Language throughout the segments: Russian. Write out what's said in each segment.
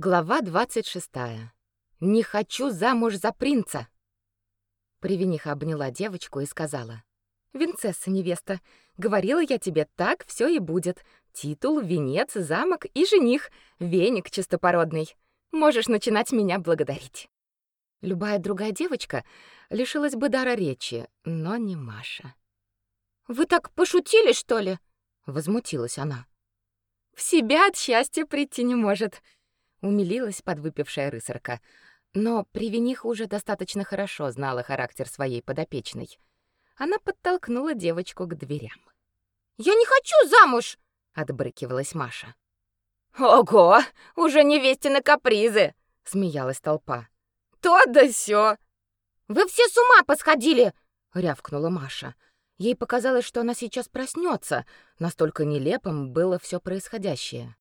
Глава 26. Не хочу замуж за принца. Привениха обняла девочку и сказала: "Винцесса невеста, говорила я тебе, так все и будет. Титул, венец, замок и жених, веник чистопородный. Можешь начинать меня благодарить". Любая другая девочка лишилась бы дара речи, но не Маша. Вы так пошутили, что ли? возмутилась она. В себя от счастья прийти не может умилилась подвыпившая рысарка. Но Привениха уже достаточно хорошо знала характер своей подопечной. Она подтолкнула девочку к дверям. «Я не хочу замуж!» — отбрыкивалась Маша. «Ого! Уже невестины капризы!» — смеялась толпа. «То да сё!» «Вы все с ума посходили!» — рявкнула Маша. Ей показалось, что она сейчас проснется, настолько нелепым было все происходящее.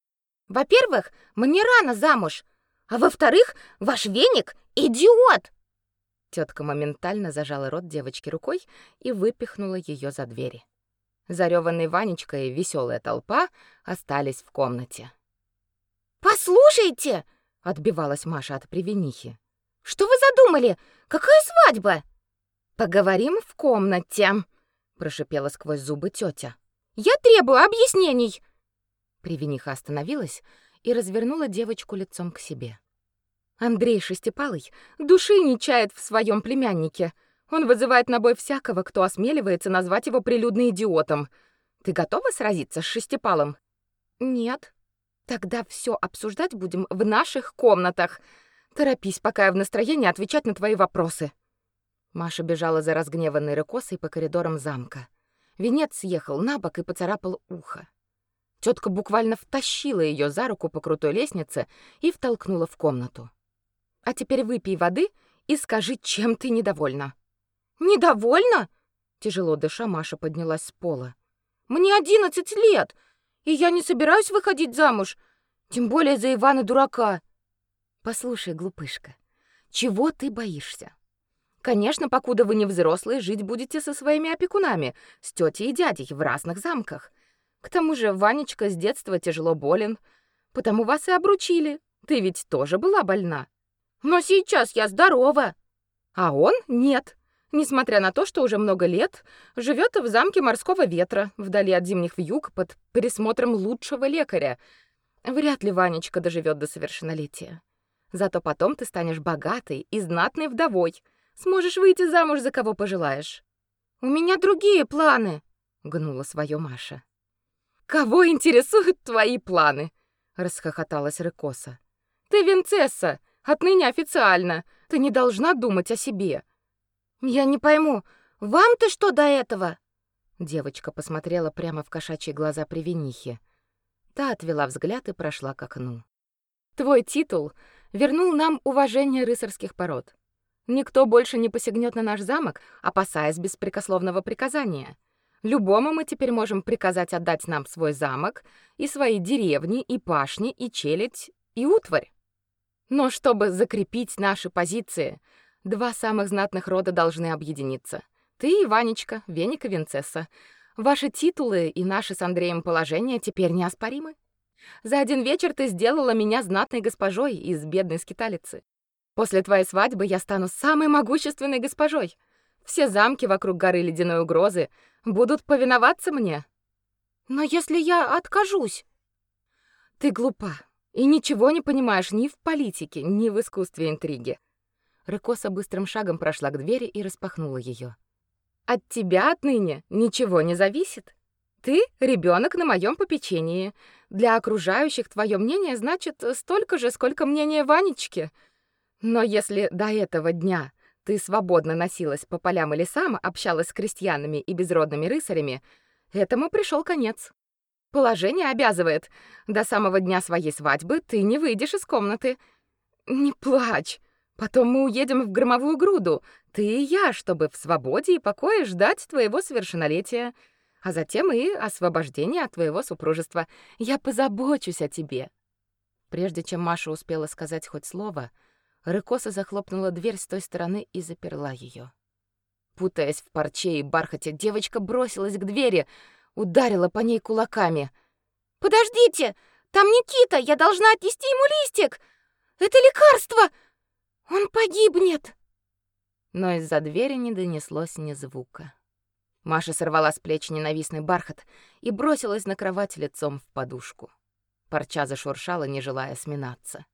Во-первых, мне рано замуж, а во-вторых, ваш веник идиот. Тетка моментально зажала рот девочки рукой и выпихнула ее за двери. Зареванный Ванечка и веселая толпа остались в комнате. Послушайте, отбивалась Маша от привинихи. Что вы задумали? Какая свадьба? Поговорим в комнате, прошипела сквозь зубы тетя. Я требую объяснений. Привениха остановилась и развернула девочку лицом к себе. Андрей Шестипалый души не чает в своем племяннике. Он вызывает на бой всякого, кто осмеливается назвать его прилюдно идиотом. Ты готова сразиться с Шестипалым? Нет. Тогда все обсуждать будем в наших комнатах. Торопись, пока я в настроении отвечать на твои вопросы. Маша бежала за разгневанной рыкосой по коридорам замка. Венец съехал на бок и поцарапал ухо. Тетка буквально втащила ее за руку по крутой лестнице и втолкнула в комнату. А теперь выпей воды и скажи, чем ты недовольна. Недовольна? Тяжело дыша, Маша поднялась с пола. Мне одиннадцать лет, и я не собираюсь выходить замуж, тем более за Ивана дурака. Послушай, глупышка, чего ты боишься? Конечно, покуда вы не взрослые, жить будете со своими опекунами, с тетей и дядей в разных замках. К тому же Ванечка с детства тяжело болен, потому вас и обручили. Ты ведь тоже была больна. Но сейчас я здорова. А он нет. Несмотря на то, что уже много лет живет в замке морского ветра, вдали от зимних вьюг, под присмотром лучшего лекаря. Вряд ли Ванечка доживет до совершеннолетия. Зато потом ты станешь богатой и знатной вдовой. Сможешь выйти замуж за кого пожелаешь. У меня другие планы, гнула свое Маша. Кого интересуют твои планы? расхохоталась Рыкоса. Ты винцесса, отныне официально. Ты не должна думать о себе. Я не пойму, вам-то что до этого? Девочка посмотрела прямо в кошачьи глаза Привенихи. Та отвела взгляд и прошла к окну. Твой титул вернул нам уважение рыцарских пород. Никто больше не посягнет на наш замок, опасаясь беспрекословного приказания. Любому мы теперь можем приказать отдать нам свой замок и свои деревни, и пашни, и челядь, и утварь. Но чтобы закрепить наши позиции, два самых знатных рода должны объединиться. Ты и Ванечка, Веник и Винцесса. Ваши титулы и наши с Андреем положения теперь неоспоримы. За один вечер ты сделала меня знатной госпожой из бедной скиталицы. После твоей свадьбы я стану самой могущественной госпожой. Все замки вокруг горы Ледяной Угрозы будут повиноваться мне. Но если я откажусь? Ты глупа и ничего не понимаешь ни в политике, ни в искусстве интриги. Рыкоса быстрым шагом прошла к двери и распахнула ее. От тебя отныне ничего не зависит. Ты ребенок на моем попечении. Для окружающих твое мнение значит столько же, сколько мнение Ванечки. Но если до этого дня ты свободно носилась по полям и лесам, общалась с крестьянами и безродными рыцарями, этому пришел конец. Положение обязывает. До самого дня своей свадьбы ты не выйдешь из комнаты. Не плачь. Потом мы уедем в громовую груду, ты и я, чтобы в свободе и покое ждать твоего совершеннолетия, а затем и освобождения от твоего супружества. Я позабочусь о тебе. Прежде чем Маша успела сказать хоть слово, Рыкоса захлопнула дверь с той стороны и заперла ее. Путаясь в парче и бархате, девочка бросилась к двери, ударила по ней кулаками. «Подождите! Там Никита! Я должна отнести ему листик! Это лекарство! Он погибнет!» Но из-за двери не донеслось ни звука. Маша сорвала с плеч ненавистный бархат и бросилась на кровать лицом в подушку. Парча зашуршала, не желая сминаться.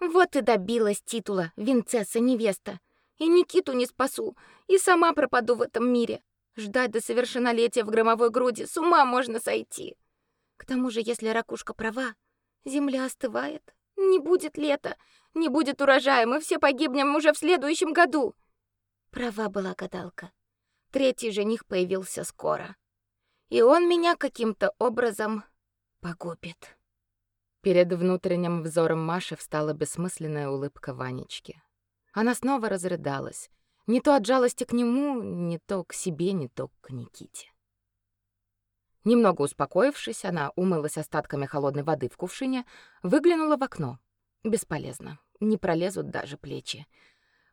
«Вот и добилась титула, Винцесса-невеста. И Никиту не спасу, и сама пропаду в этом мире. Ждать до совершеннолетия в громовой груди с ума можно сойти. К тому же, если ракушка права, земля остывает, не будет лета, не будет урожая, мы все погибнем уже в следующем году. Права была гадалка. Третий жених появился скоро. И он меня каким-то образом погубит. Перед внутренним взором Маши встала бессмысленная улыбка Ванечки. Она снова разрыдалась, не то от жалости к нему, не то к себе, не то к Никите. Немного успокоившись, она умылась остатками холодной воды в кувшине, выглянула в окно. Бесполезно, не пролезут даже плечи.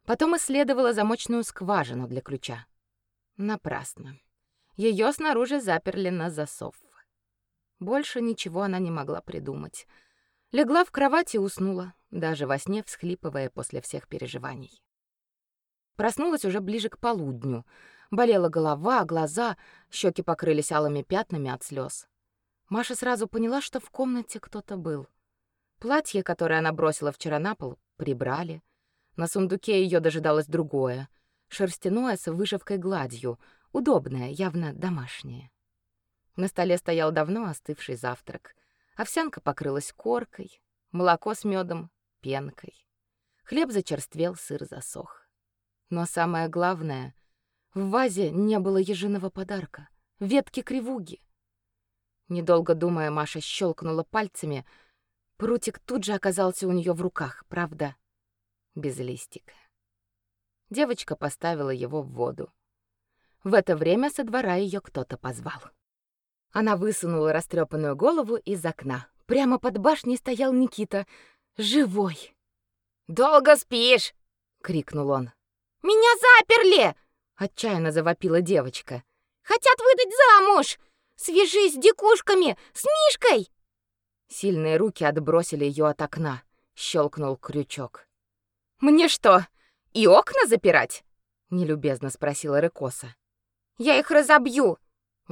Потом исследовала замочную скважину для ключа. Напрасно. Ее снаружи заперли на засов. Больше ничего она не могла придумать. Легла в кровать и уснула, даже во сне всхлипывая после всех переживаний. Проснулась уже ближе к полудню. Болела голова, глаза, щеки покрылись алыми пятнами от слез. Маша сразу поняла, что в комнате кто-то был. Платье, которое она бросила вчера на пол, прибрали. На сундуке ее дожидалось другое — шерстяное с вышивкой гладью, удобное, явно домашнее. На столе стоял давно остывший завтрак. Овсянка покрылась коркой, молоко с медом пенкой. Хлеб зачерствел, сыр засох. Но самое главное, в вазе не было ежиного подарка ветки кривуги. Недолго думая, Маша щелкнула пальцами. Прутик тут же оказался у нее в руках, правда, без листика. Девочка поставила его в воду. В это время со двора ее кто-то позвал. Она высунула растрепанную голову из окна. Прямо под башней стоял Никита, живой. «Долго спишь?» — крикнул он. «Меня заперли!» — отчаянно завопила девочка. «Хотят выдать замуж! Свяжись с дикушками, с Мишкой!» Сильные руки отбросили ее от окна. Щелкнул крючок. «Мне что, и окна запирать? нелюбезно спросила Рыкоса. Я их разобью,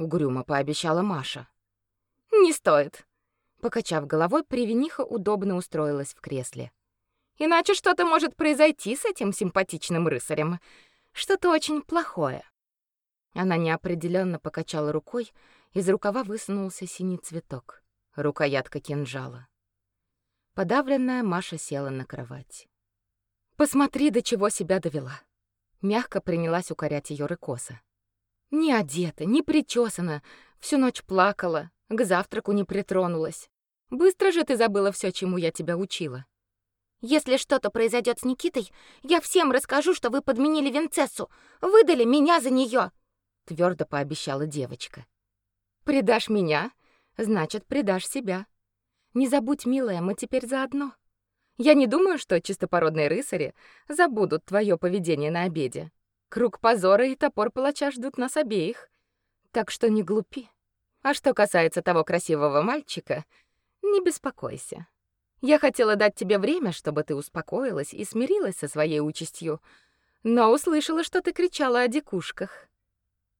угрюмо пообещала Маша. Не стоит. Покачав головой, Привениха удобно устроилась в кресле. Иначе что-то может произойти с этим симпатичным рыцарем. Что-то очень плохое. Она неопределенно покачала рукой, из рукава высунулся синий цветок, рукоятка кинжала. Подавленная Маша села на кровать. Посмотри, до чего себя довела. Мягко принялась укорять ее Рыкоса. Не одета, не причесана, всю ночь плакала, к завтраку не притронулась. Быстро же ты забыла все, чему я тебя учила. Если что-то произойдет с Никитой, я всем расскажу, что вы подменили Винцессу, выдали меня за нее, твердо пообещала девочка. Предашь меня, значит, предашь себя. Не забудь, милая, мы теперь заодно. Я не думаю, что чистопородные рыцари забудут твое поведение на обеде. Круг позора и топор палача ждут нас обеих. Так что не глупи. А что касается того красивого мальчика, не беспокойся. Я хотела дать тебе время, чтобы ты успокоилась и смирилась со своей участью, но услышала, что ты кричала о дикушках.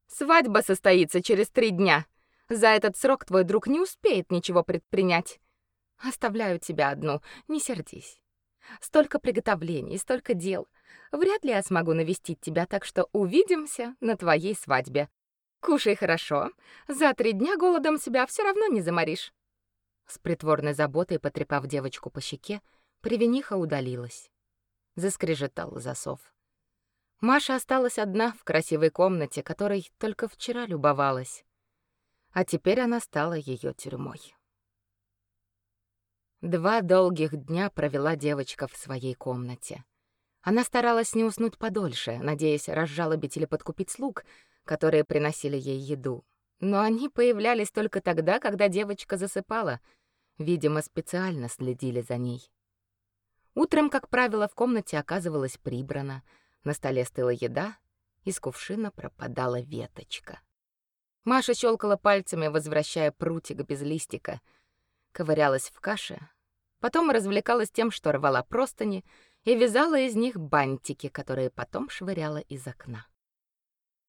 Свадьба состоится через три дня. За этот срок твой друг не успеет ничего предпринять. Оставляю тебя одну, не сердись. Столько приготовлений, столько дел. Вряд ли я смогу навестить тебя, так что увидимся на твоей свадьбе. Кушай хорошо. За три дня голодом себя все равно не заморишь. С притворной заботой потрепав девочку по щеке, Привениха удалилась. Заскрежетал засов. Маша осталась одна в красивой комнате, которой только вчера любовалась. А теперь она стала ее тюрьмой. Два долгих дня провела девочка в своей комнате. Она старалась не уснуть подольше, надеясь разжалобить или подкупить слуг, которые приносили ей еду. Но они появлялись только тогда, когда девочка засыпала. Видимо, специально следили за ней. Утром, как правило, в комнате оказывалось прибрано, на столе стыла еда, из кувшина пропадала веточка. Маша щелкала пальцами, возвращая прутик без листика — ковырялась в каше, Потом развлекалась тем, что рвала простыни и вязала из них бантики, которые потом швыряла из окна.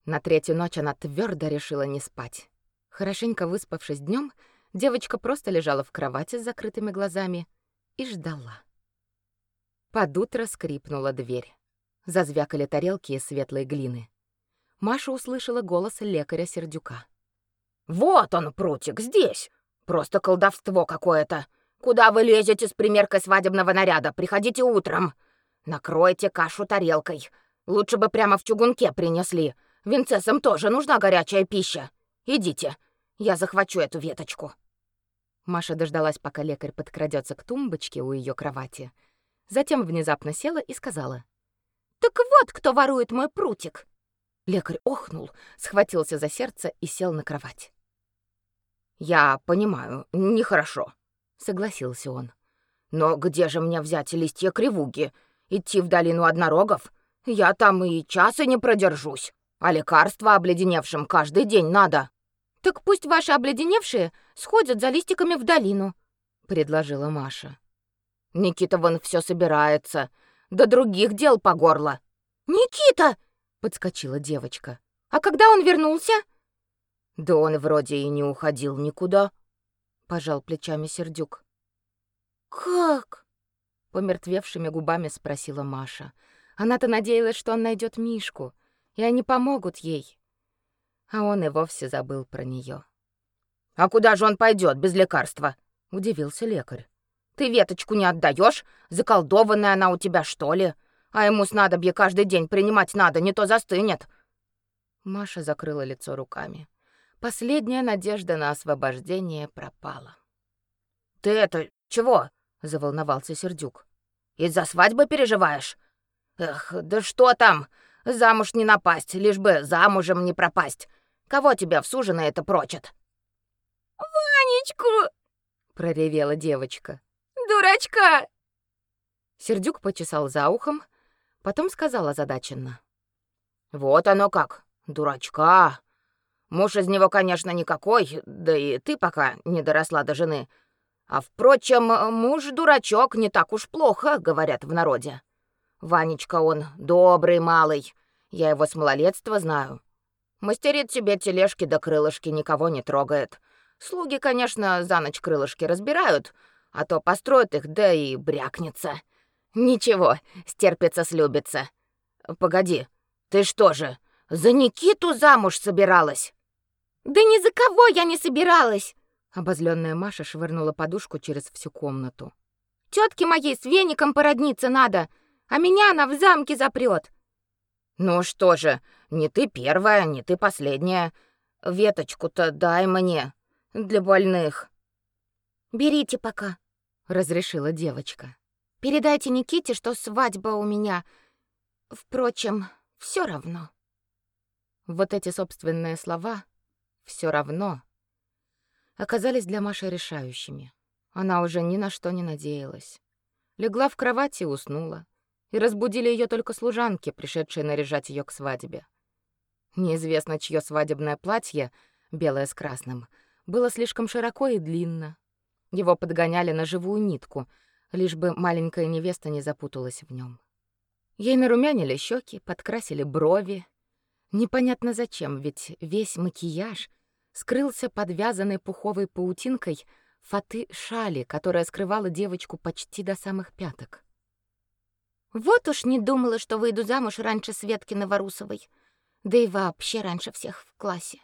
На третью ночь она твердо решила не спать. Хорошенько выспавшись днем, девочка просто лежала в кровати с закрытыми глазами и ждала. Под утро скрипнула дверь. Зазвякали тарелки из светлой глины. Маша услышала голос лекаря Сердюка. «Вот он, прутик, здесь! Просто колдовство какое-то! Куда вы лезете с примеркой свадебного наряда? Приходите утром! Накройте кашу тарелкой. Лучше бы прямо в чугунке принесли. Винцессам тоже нужна горячая пища. Идите, я захвачу эту веточку». Маша дождалась, пока лекарь подкрадется к тумбочке у ее кровати. Затем внезапно села и сказала. «Так вот, кто ворует мой прутик!» Лекарь охнул, схватился за сердце и сел на кровать. «Я понимаю, нехорошо», — согласился он. «Но где же мне взять листья кривуги? Идти в долину однорогов? Я там и часа не продержусь, а лекарства обледеневшим каждый день надо». «Так пусть ваши обледеневшие сходят за листиками в долину», — предложила Маша. «Никита вон все собирается, до других дел по горло». «Никита!» подскочила девочка. А когда он вернулся? Да он вроде и не уходил никуда, пожал плечами Сердюк. Как? помертвевшими губами спросила Маша. Она-то надеялась, что он найдет Мишку, и они помогут ей. А он и вовсе забыл про нее. А куда же он пойдет без лекарства? удивился лекарь. Ты веточку не отдаешь? Заколдованная она у тебя, что ли? А ему снадобье каждый день принимать надо, не то застынет. Маша закрыла лицо руками. Последняя надежда на освобождение пропала. Ты это чего? заволновался Сердюк. Из-за свадьбы переживаешь? Эх, да что там? Замуж не напасть, лишь бы замужем не пропасть. Кого тебя в суженое это прочат? Ванечку, проревела девочка. Дурачка. Сердюк почесал за ухом, Потом сказала задаченно. «Вот оно как, дурачка. Муж из него, конечно, никакой, да и ты пока не доросла до жены. А, впрочем, муж-дурачок не так уж плохо, говорят в народе. Ванечка он добрый малый, я его с малолетства знаю. Мастерит себе тележки да крылышки, никого не трогает. Слуги, конечно, за ночь крылышки разбирают, а то построят их, да и брякнется. Ничего, стерпится-слюбится. Погоди, ты что же, за Никиту замуж собиралась? Да ни за кого я не собиралась. Обозленная Маша швырнула подушку через всю комнату. Тетке моей с веником породниться надо, а меня она в замке запрет. Ну что же, не ты первая, не ты последняя. Веточку-то дай мне для больных. Берите пока, разрешила девочка. Передайте Никите, что свадьба у меня. Впрочем, все равно. Вот эти собственные слова все равно оказались для Маши решающими. Она уже ни на что не надеялась. Легла в кровати и уснула, и разбудили ее только служанки, пришедшие наряжать ее к свадьбе. Неизвестно, чье свадебное платье, белое с красным, было слишком широко и длинно. Его подгоняли на живую нитку — лишь бы маленькая невеста не запуталась в нем. Ей нарумянили щеки, подкрасили брови. Непонятно зачем, ведь весь макияж скрылся под вязаной пуховой паутинкой фаты шали, которая скрывала девочку почти до самых пяток. Вот уж не думала, что выйду замуж раньше Светки Новорусовой, да и вообще раньше всех в классе,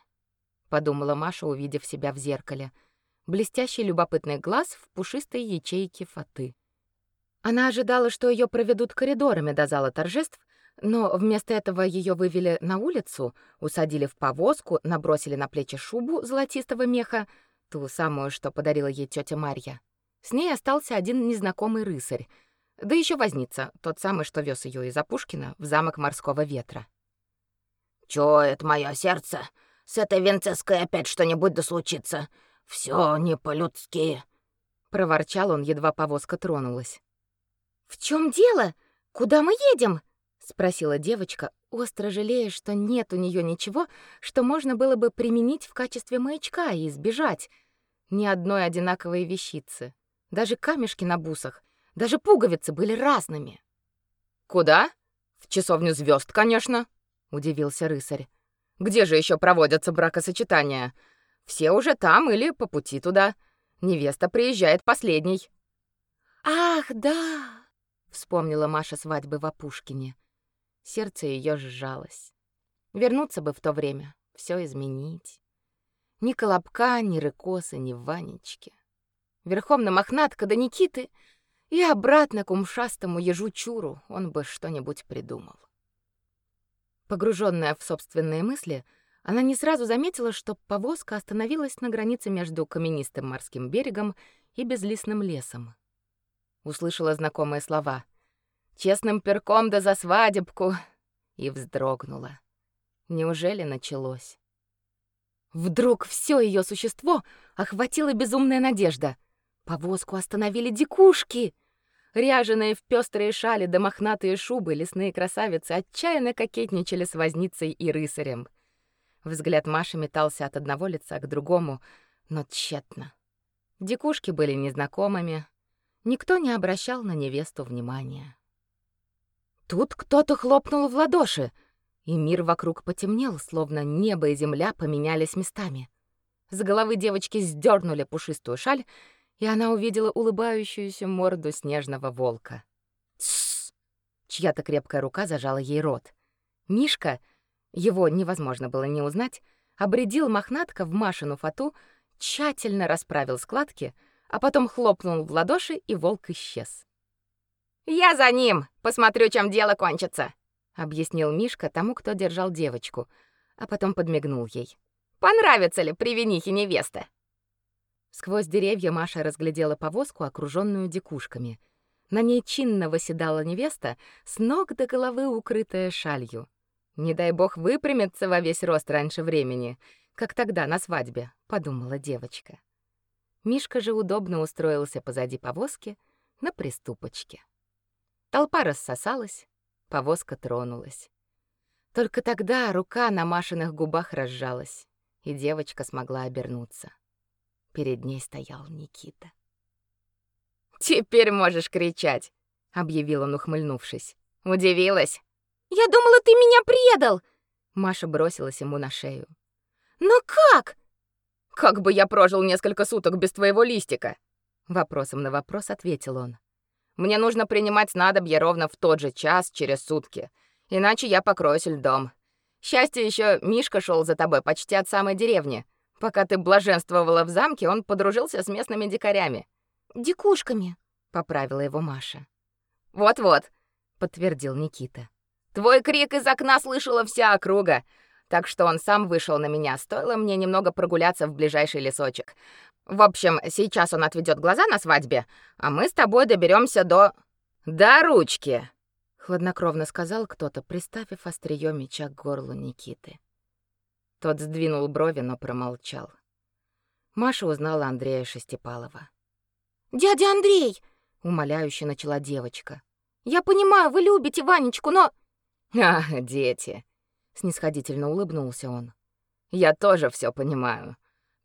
подумала Маша, увидев себя в зеркале — блестящий любопытный глаз в пушистой ячейке фаты. Она ожидала, что ее проведут коридорами до зала торжеств, но вместо этого ее вывели на улицу, усадили в повозку, набросили на плечи шубу золотистого меха, ту самую, что подарила ей тетя Марья. С ней остался один незнакомый рыцарь, да еще возница, тот самый, что вез ее из Апушкина в замок морского ветра. «Чует мое сердце, с этой Венцеской опять что-нибудь да случится. Все не по-людски, проворчал он, едва повозка тронулась. В чем дело? Куда мы едем? Спросила девочка, остро жалея, что нет у нее ничего, что можно было бы применить в качестве маячка и избежать ни одной одинаковой вещицы. Даже камешки на бусах, даже пуговицы были разными. Куда? В часовню звезд, конечно, удивился рыцарь. Где же еще проводятся бракосочетания? Все уже там или по пути туда. Невеста приезжает последней. Ах, да, вспомнила Маша свадьбы в Опушкине. Сердце ее сжалось. Вернуться бы в то время, все изменить. Ни Колобка, ни Рыкоса, ни Ванечки. Верхом на Мохнатка до Никиты и обратно к умшастому ежу Чуру он бы что-нибудь придумал. Погруженная в собственные мысли, она не сразу заметила, что повозка остановилась на границе между каменистым морским берегом и безлистным лесом. Услышала знакомые слова «Честным перком да за свадебку!» и вздрогнула. Неужели началось? Вдруг все ее существо охватила безумная надежда. Повозку остановили дикушки — Ряженые в пестрые шали да мохнатые шубы лесные красавицы отчаянно кокетничали с возницей и рысарем. Взгляд Маши метался от одного лица к другому, но тщетно. Дикушки были незнакомыми, никто не обращал на невесту внимания. Тут кто-то хлопнул в ладоши, и мир вокруг потемнел, словно небо и земля поменялись местами. С головы девочки сдернули пушистую шаль, и она увидела улыбающуюся морду снежного волка. Тссс! Чья-то крепкая рука зажала ей рот. Мишка, его невозможно было не узнать, обредил мохнатка в Машину фату, тщательно расправил складки, а потом хлопнул в ладоши, и волк исчез. «Я за ним! Посмотрю, чем дело кончится!» — объяснил Мишка тому, кто держал девочку, а потом подмигнул ей. «Понравится ли привинихе невеста?» Сквозь деревья Маша разглядела повозку, окруженную дикушками. На ней чинно восседала невеста, с ног до головы укрытая шалью. Не дай бог выпрямиться во весь рост раньше времени, как тогда на свадьбе, подумала девочка. Мишка же удобно устроился позади повозки на приступочке. Толпа рассосалась, повозка тронулась. Только тогда рука на Машиных губах разжалась, и девочка смогла обернуться. Перед ней стоял Никита. «Теперь можешь кричать», — объявил он, ухмыльнувшись. «Удивилась?» «Я думала, ты меня предал!» Маша бросилась ему на шею. «Но как?» «Как бы я прожил несколько суток без твоего листика?» Вопросом на вопрос ответил он. «Мне нужно принимать снадобье ровно в тот же час через сутки, иначе я покроюсь льдом. Счастье еще Мишка шел за тобой почти от самой деревни. Пока ты блаженствовала в замке, он подружился с местными дикарями. Дикушками, поправила его Маша. Вот-вот, подтвердил Никита. Твой крик из окна слышала вся округа, так что он сам вышел на меня. Стоило мне немного прогуляться в ближайший лесочек. В общем, сейчас он отведет глаза на свадьбе, а мы с тобой доберемся до до ручки, хладнокровно сказал кто-то, приставив острие меча к горлу Никиты. Тот сдвинул брови, но промолчал. Маша узнала Андрея Шестипалова. «Дядя Андрей!» — умоляюще начала девочка. «Я понимаю, вы любите Ванечку, но...» «Ах, дети!» — снисходительно улыбнулся он. «Я тоже все понимаю.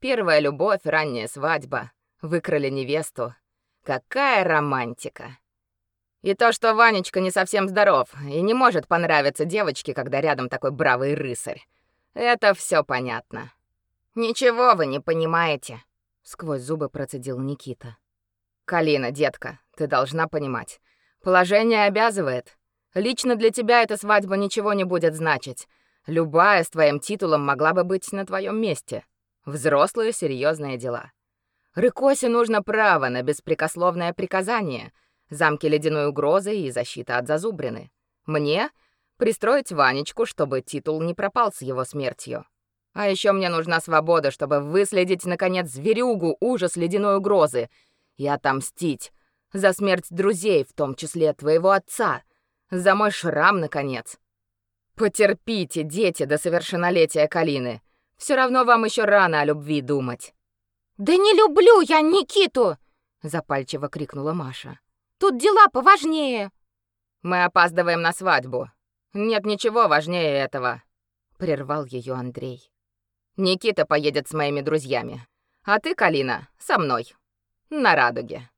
Первая любовь, ранняя свадьба. Выкрали невесту. Какая романтика!» И то, что Ванечка не совсем здоров и не может понравиться девочке, когда рядом такой бравый рыцарь. Это все понятно. Ничего вы не понимаете, сквозь зубы процедил Никита. Калина, детка, ты должна понимать. Положение обязывает. Лично для тебя эта свадьба ничего не будет значить. Любая с твоим титулом могла бы быть на твоем месте. Взрослые серьезные дела. Рыкосе нужно право на беспрекословное приказание, замки ледяной угрозы и защита от зазубрины. Мне Пристроить Ванечку, чтобы титул не пропал с его смертью. А еще мне нужна свобода, чтобы выследить, наконец, зверюгу, ужас ледяной угрозы, и отомстить за смерть друзей, в том числе твоего отца, за мой шрам, наконец. Потерпите, дети, до совершеннолетия Калины. Все равно вам еще рано о любви думать. Да не люблю я Никиту, запальчиво крикнула Маша. Тут дела поважнее. Мы опаздываем на свадьбу. Нет ничего важнее этого, прервал ее Андрей. Никита поедет с моими друзьями, а ты, Калина, со мной. На радуге.